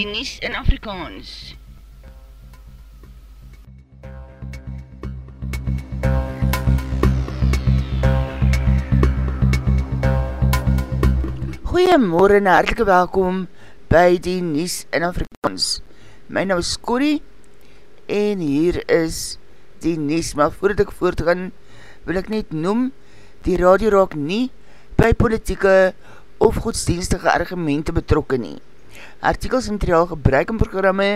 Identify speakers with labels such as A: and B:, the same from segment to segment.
A: die Nies in Afrikaans.
B: Goeiemorgen en hartelike welkom by die Nies in Afrikaans. My naam is Corrie en hier is die Nies, maar voordat ek voortgaan wil ek net noem, die radio raak nie by politieke of godsdienstige argumente betrokken nie. Artikels en materiaal gebruik in programme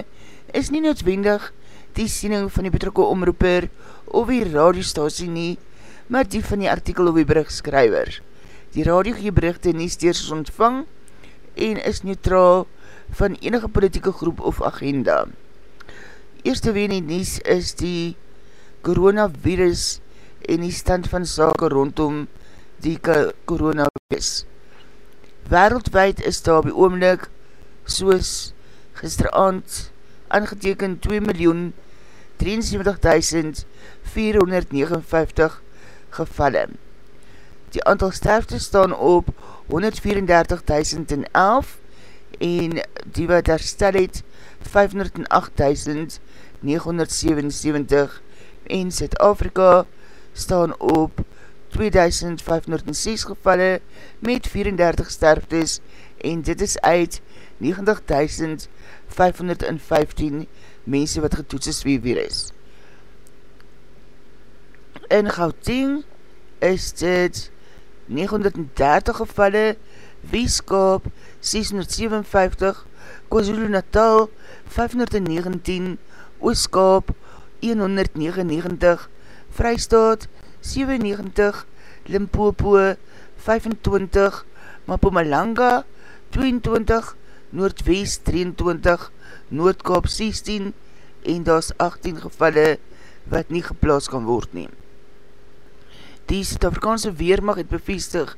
B: is nie noodwendig die siening van die betrokke omroeper of die radiostasie nie, maar die van die artikel of die berichtskrywer. Die radio gee berichte nie steers ontvang en is neutraal van enige politieke groep of agenda. Eerste ween die nies is die coronavirus en die stand van sake rondom die coronavirus. Wereldwijd is daar op die oomlik soos gisteravond aangeteken 2 miljoen 73.459 gevalle. Die aantal sterfte staan op 134.011 en die wat herstel het 508.977 en Zuid-Afrika staan op 2506 gevalle met 34 sterftes en dit is uit 90.515 mense wat getoets is wie virus. In Gauteng is dit 930 gevalle, Weeskap 657, KwaZulu Natal 519, Ooskap 199, Vrystaat 97, Limpopo 25, Mapumalanga 22, Noordwest 23, Noordkaap 16 en daar is 18 gevalle wat nie geplaas kan word neem. Die Suid-Afrikaanse Weermacht het bevestig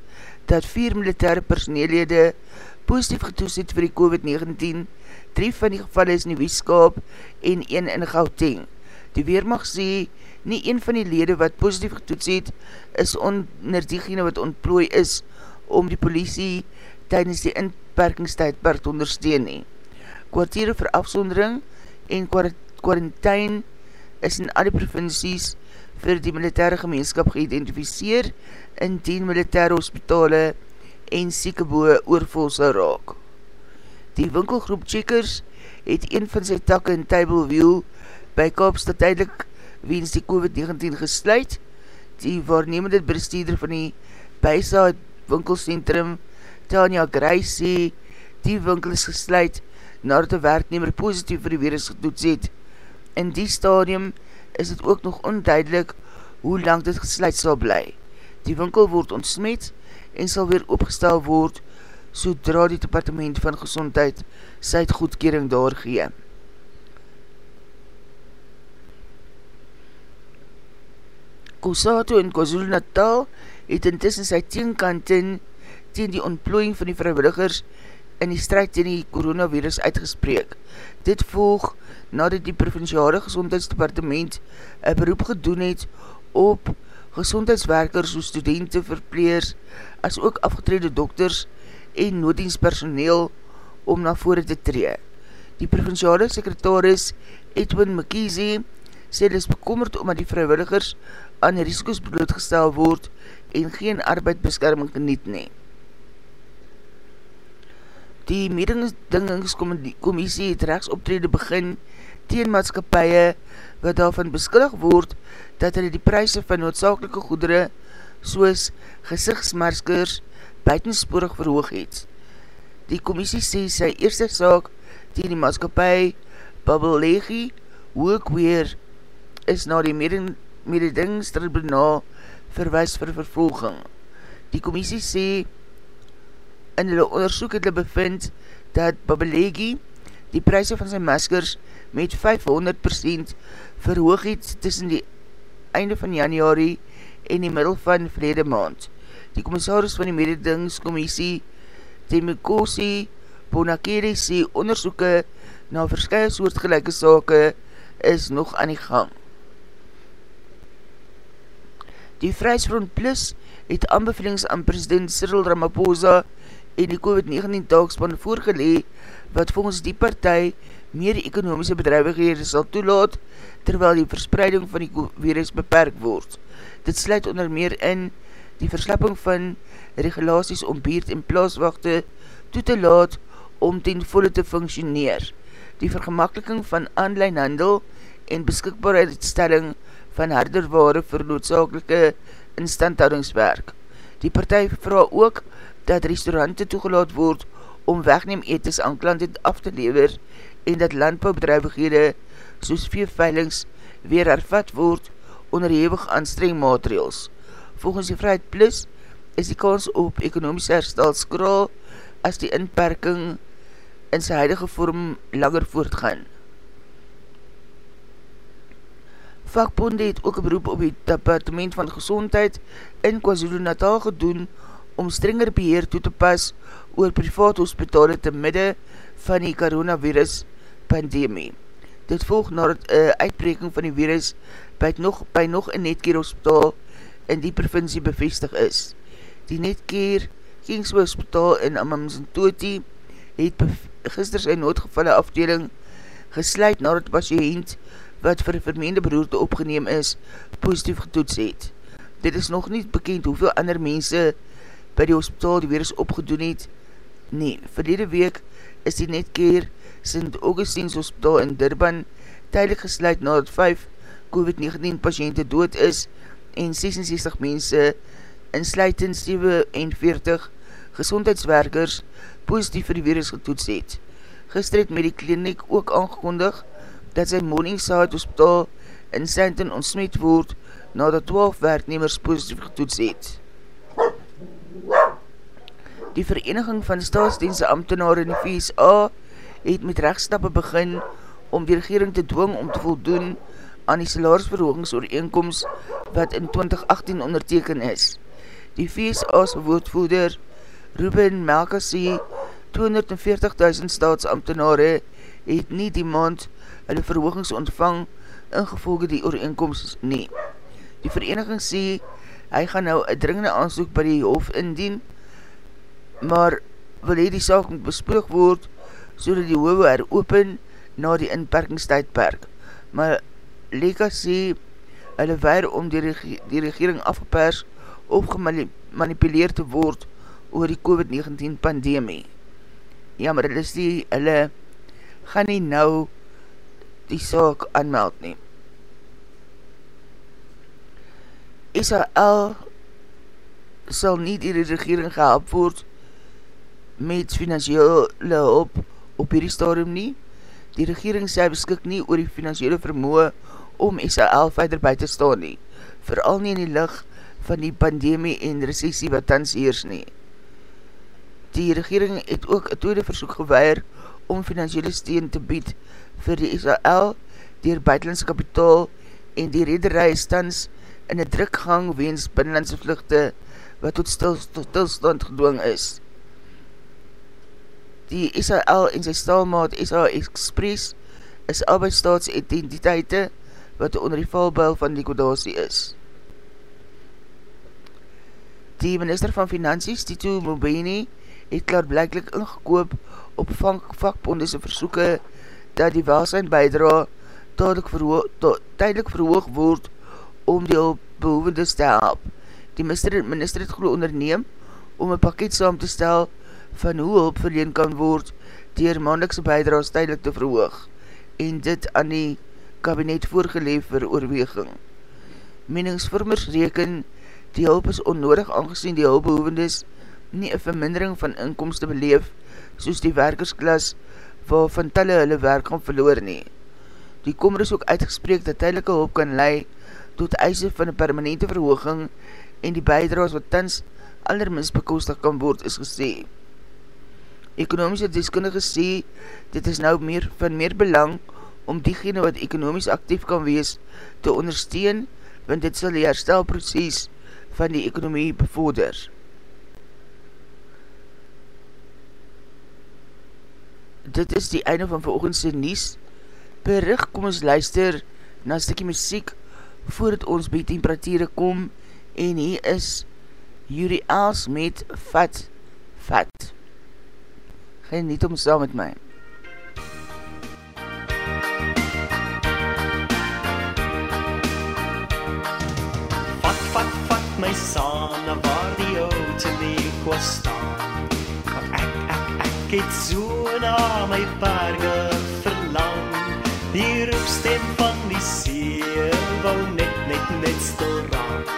B: dat vier militaire personeellede positief getoes het vir die COVID-19, drie van die gevalle is in die Weeskaap en een in Gauteng. Die Weermacht sê nie een van die lede wat positief getoets het is onder diegene wat ontplooi is om die politie tydens die inperkingstijdperk te ondersteun nie. Kwartiere vir afzondering en quarantijn is in alle provincies vir die militaire gemeenskap geïdentificeer in 10 militaire hospitale en siekeboe oorvol sal raak. Die winkelgroep Checkers het een van sy takke in Tableview by Kaapstad tydelik weens die COVID-19 gesluit. Die waarnemende bestuurder van die Bijsaad winkelcentrum Tanya Gray sê, die winkel is gesluit nadat die werknemer positief vir die virus getoets het. In die stadium is het ook nog onduidelik hoe lang dit gesluit sal bly. Die winkel word ontsmet en sal weer opgestel word sodra die departement van gezondheid sy het goedkering daar gee. Kosato in KwaZulu Natal het intussen sy teenkant in teen die ontplooiing van die vrijwilligers in die strijd teen die coronavirus uitgespreek. Dit volg nadat die provinciale gezondheidsdepartement een beroep gedoen het op gezondheidswerkers soos studenten, verpleers, as ook afgetrede dokters en noodienstpersoneel om na vore te tree. Die provinciale sekretaris Edwin McKeezy sê dit is bekommerd omdat die vrijwilligers aan risiko's blootgestel word en geen arbeidbeskerming geniet neem. Die mededingingskommissie het rechtsoptrede begin teen maatskapie wat daarvan beskillig word dat hulle die prijse van noodzakelike goedere soos gezichtsmarskers buitensporig verhoog het. Die commissie sê sy eerste saak teen die maatskapie Babelegi ook weer is na die mededingingstribunaal verwijs vir vervolging. Die commissie sê in hulle onderzoek het hulle bevind dat Babelegi die prijse van sy maskers met 500% verhoog het tussen die einde van januari en die middel van vrede maand. Die commissaris van die mededingscommissie Temikosi Bonakere sê onderzoeke na verskye soortgelijke sake is nog aan die gang. Die Vrijsfront Plus het aanbevelings aan president Cyril Ramaphosa en die COVID-19 taakspan voorgelee, wat volgens die partij meer ekonomiese bedrijvighede sal toelaat, terwyl die verspreiding van die virus beperk word. Dit sluit onder meer in die verslapping van regulaties om beerd en plaaswachte toe te laat om ten volle te functioneer. Die vergemakkeliking van online handel en beskikbaarheidstelling van harderware vir noodzakelike instandhoudingswerk. Die partij vraag ook dat restaurante toegelaat word om wegneem etes aan klanten af te lever en dat landbouwbedrijvighede soos veeveilings weer hervat word onder hevig aanstreng maatregels. Volgens die Vrijheid Plus is die kans op ekonomische herstel skraal as die inperking in sy huidige vorm langer voortgaan. Vakbonde het ook een beroep op die departement van gezondheid in KwaZulu Natal gedoen om strenger beheer toe te pas oor privaat hospitale te midde van die coronavirus pandemie. Dit volg na het uh, uitbreking van die virus by nog, by nog een netkeer hospitaal in die provincie bevestig is. Die netkeer Kingsway hospitaal in Amamsentoti het gister sy noodgevalle afdeling gesluit na het patiënt wat vir vermeende beroerte opgeneem is, positief getoets het. Dit is nog niet bekend hoeveel ander mense by die hospitaal die virus opgedoen het. Nee, verlede week is die netkeer St. Augustine's Hospital in Durban tydelik gesluit nadat 5 COVID-19 patiënte dood is en 66 mense insluitend 47 gezondheidswerkers positief vir die virus getoets het. Gister het met die kliniek ook aangekondig dat sy Morningside Hospital in Santon ontsmet word nadat 12 werknemers positief getoets het. Die Vereniging van Staatsdienste Amtenare in die VSA het met rechtstappe begin om die regering te dwing om te voldoen aan die salarisverhoogingsooreenkomst wat in 2018 onderteken is. Die VSA's woordvoeder Ruben Melkassie 240.000 staatsambtenare het nie die maand hulle verhoogings ontvang ingevolge die ooreenkomst nie. Die vereniging sê hy gaan nou een dringende aansoek by die hof indien, maar wil hy die saak moet bespoog word so dat die hoewe heropen na die inperkingstijdperk. Maar Leka sê hulle weir om die, regie, die regering afgepers of gemanipuleer te word oor die COVID-19 pandemie. Ja, maar hulle sê hulle gaan nie nou die saak aanmeld neem. Israel sal nie die regering gehelp word met financiële hulp op hierdie stadium nie. Die regering sê beskik nie oor die financiële vermoe om Israel verder by te staan nie, vooral nie in die licht van die pandemie en recessie wat tans heers nie. Die regering het ook een tweede versoek gewaar om financiële steen te bied vir die Israel dier buitenlandse kapitaal en die rederij stans in een drukgang weens binnenlandse vluchte wat tot stilstand gedwong is. Die Israel en sy staalmaat Israel Express is albei staatsidentiteite wat onder die valbuil van liquidatie is. Die minister van Finansies, Tito Mobeni, het klaarblijklik ingekoop op vakbondese versoeke dat die welsijn bijdra tydelik verhoog, verhoog word om die behoevendes te help. Die minister, minister het geloof onderneem om een pakket saam te stel van hoe hulp verleen kan word dier maandelikse bijdraas tydelik te verhoog en dit aan die kabinet voorgeleef vir oorweging. Meningsvormers reken die hulp is onnodig aangezien die hulpbehoevendes nie een vermindering van inkomste beleef soos die werkersklas waarvan talle hulle werk gaan verloor nie. Die kommer is ook uitgespreek dat tydelike hulp kan lei tot eise van een permanente verhooging en die bijdraas wat tans allerminst bekostig kan word is gesê. Ekonomische deskundige sê, dit is nou meer van meer belang om diegene wat ekonomisch actief kan wees te ondersteun, want dit sal die herstelproces van die ekonomie bevorder. dit is die einde van veroogendse nies. Berig, kom ons luister na stikkie muziek voordat ons by temperatuur kom en hier is Yuri Els met Fat Fat. Geniet om saam met my.
C: Vat, vat, vat my saam na waar die oude leek was staan. Want ek, ek, ek het so na my berge verlang. Die roepstem van die see wou net, net, net stil raak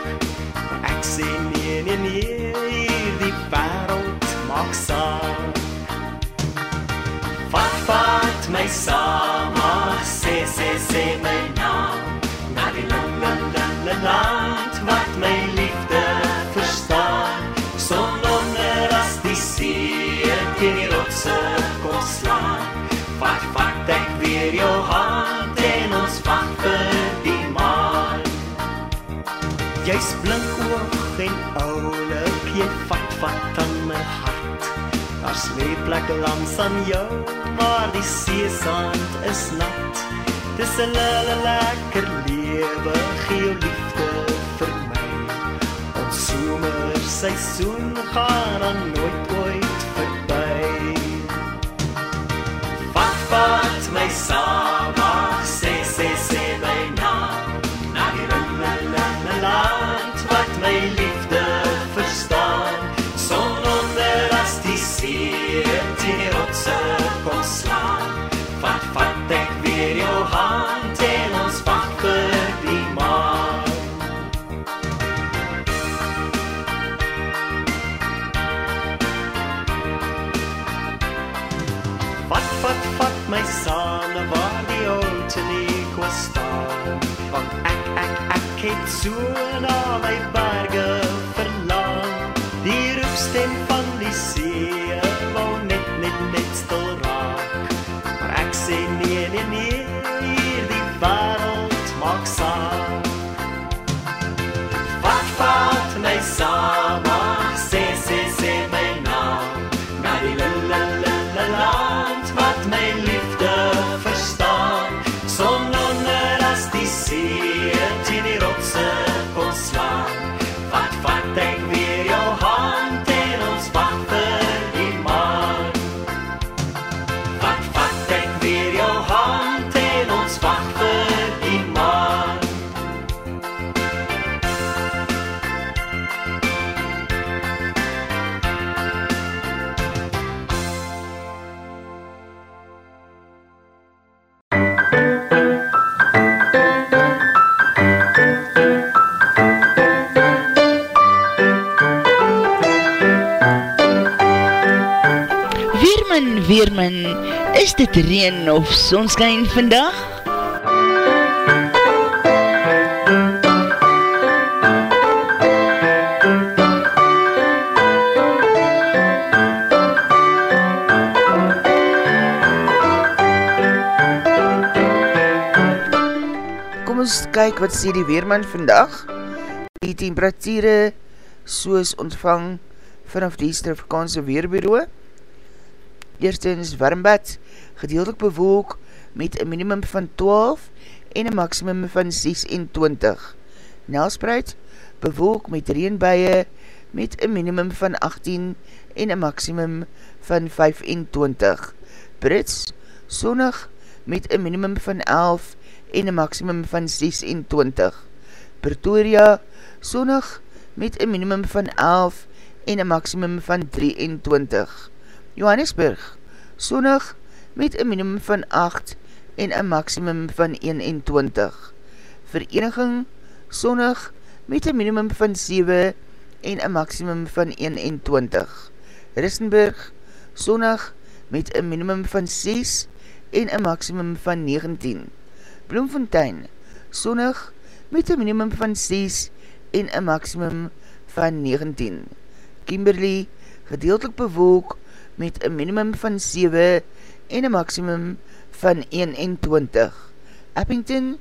C: Sleep plek langs aan jou, maar die seesand is nat Dis 'n lele lekker lewe, gee jou liefde vir my. Ons somer seisoen gaan nooit ooit verby. Vat vat
A: Weerman, is dit reen of sonskijn vandag?
B: Kom ons kyk wat sê die Weerman vandag. Die temperatuurde soos ontvang vanaf die Strafkaanse Weerbureau. Eerstens Warmbad, gedeeltelik bewolk met een minimum van 12 en een maximum van 26. Nelspreid, bewolk met reenbuie met een minimum van 18 en een maximum van 25. Brits, sonnig met een minimum van 11 en een maximum van 26. Pretoria, sonnig met een minimum van 11 en een maximum van 23. Johannesburg, sonnig met een minimum van 8 en een maximum van 21. Vereniging, sonnig met een minimum van 7 en een maximum van 21. Rissenburg, sonnig met een minimum van 6 en een maximum van 19. Bloemfontein, sonnig met een minimum van 6 en een maximum van 19. Kimberley, gedeeltelik bewolk met een minimum van 7 en een maximum van 21. Eppington,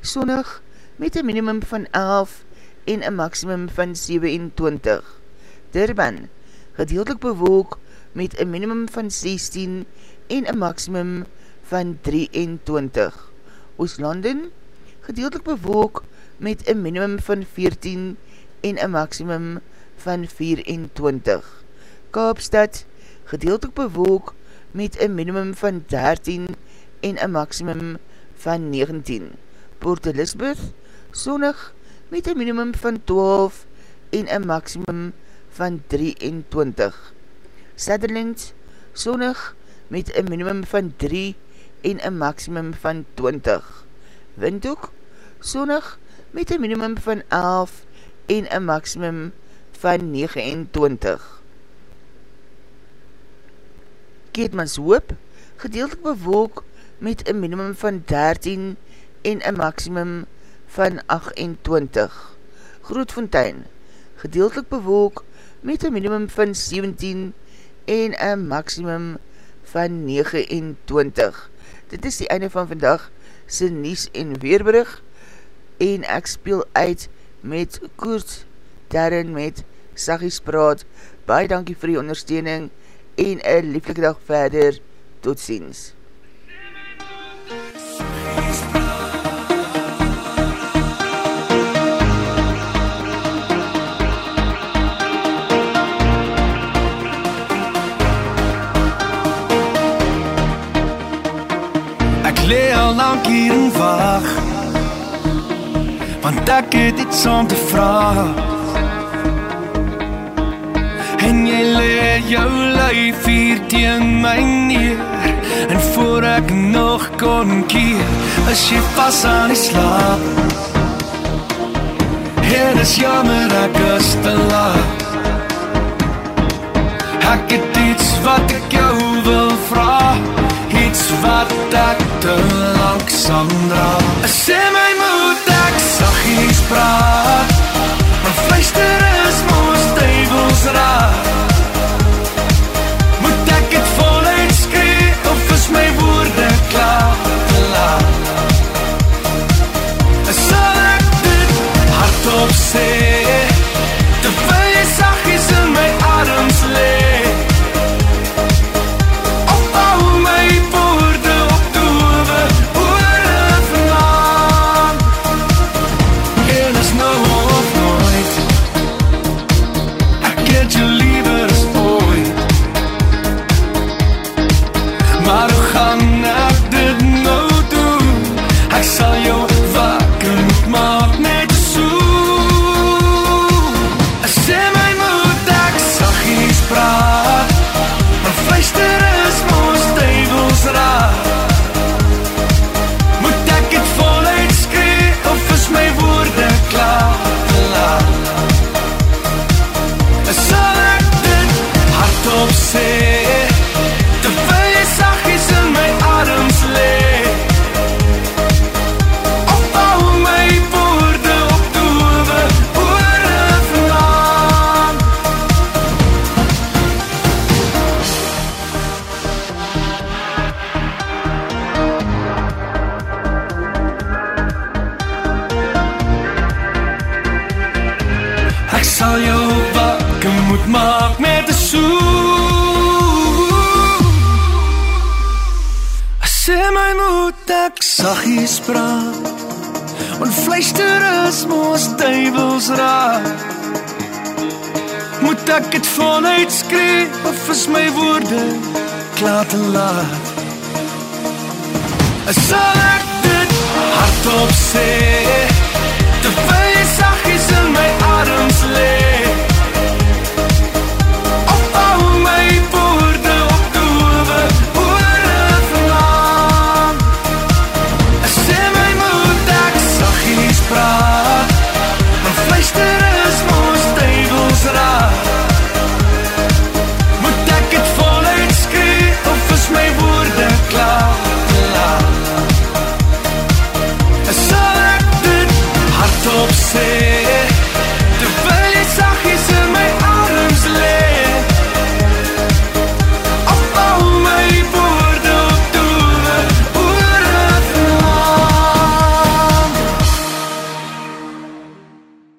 B: sonnig met een minimum van 11 en een maximum van 27. Durban, gedeeltelik bewolk met een minimum van 16 en een maximum van 23. Ooslanden, gedeeltelik bewolk met een minimum van 14 en een maximum van 24. Kaapstad, gedeeltelik bewolk met een minimum van 13 en een maximum van 19. Port Elizabeth, sonnig met een minimum van 12 en een maximum van 23. Sutherland, sonnig met een minimum van 3 en een maximum van 20. Windhoek, sonnig met een minimum van 11 en een maximum van 29. Keetmans hoop, gedeeltelik bewolk met een minimum van 13 en een maximum van 28. Grootfontein, gedeeltelik bewolk met een minimum van 17 en een maximum van 29. Dit is die einde van vandag sy Nies en Weerbrug en ek speel uit met Koert Darren met Sagies Praat. Baie dankie vir die ondersteuning en een lieflike dag verder. Tot ziens.
D: Ek lê al lank hier en wag Want ek het iets om te vra En jy lê jou lyf hier teen my neer. En voor ek nog kon keer Is jy pas aan die slaap. En is jammer ek is te laat. Ek het iets wat ek jou wil vraag iets wat ek te langsaam dra. Sê my moet ek saggies praat, maar fluister is mos enough sal jou wakker moet maak met 'n soen. Sê my moet ek saggies praat. Want fluister is mos duivels raak. Moet ek dit voluit skree of is my woorde klaar te laat? Sal ek dit hardop sê? terwyl jy saggies in my arms lê